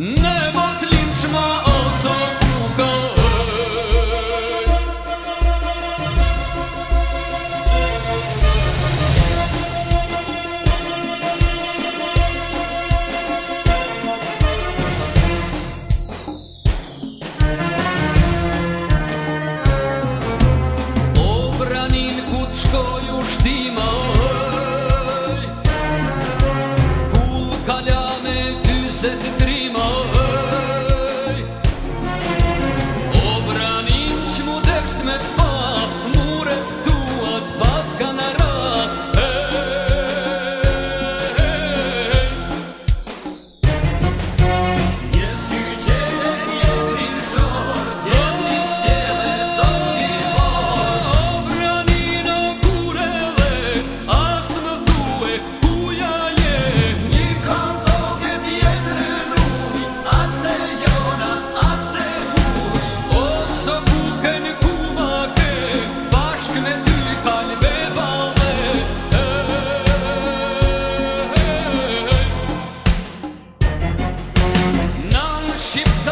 Nebo slim trzyma osobugą Obranin kuczko już dimo Kul kalamy Шептал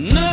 No!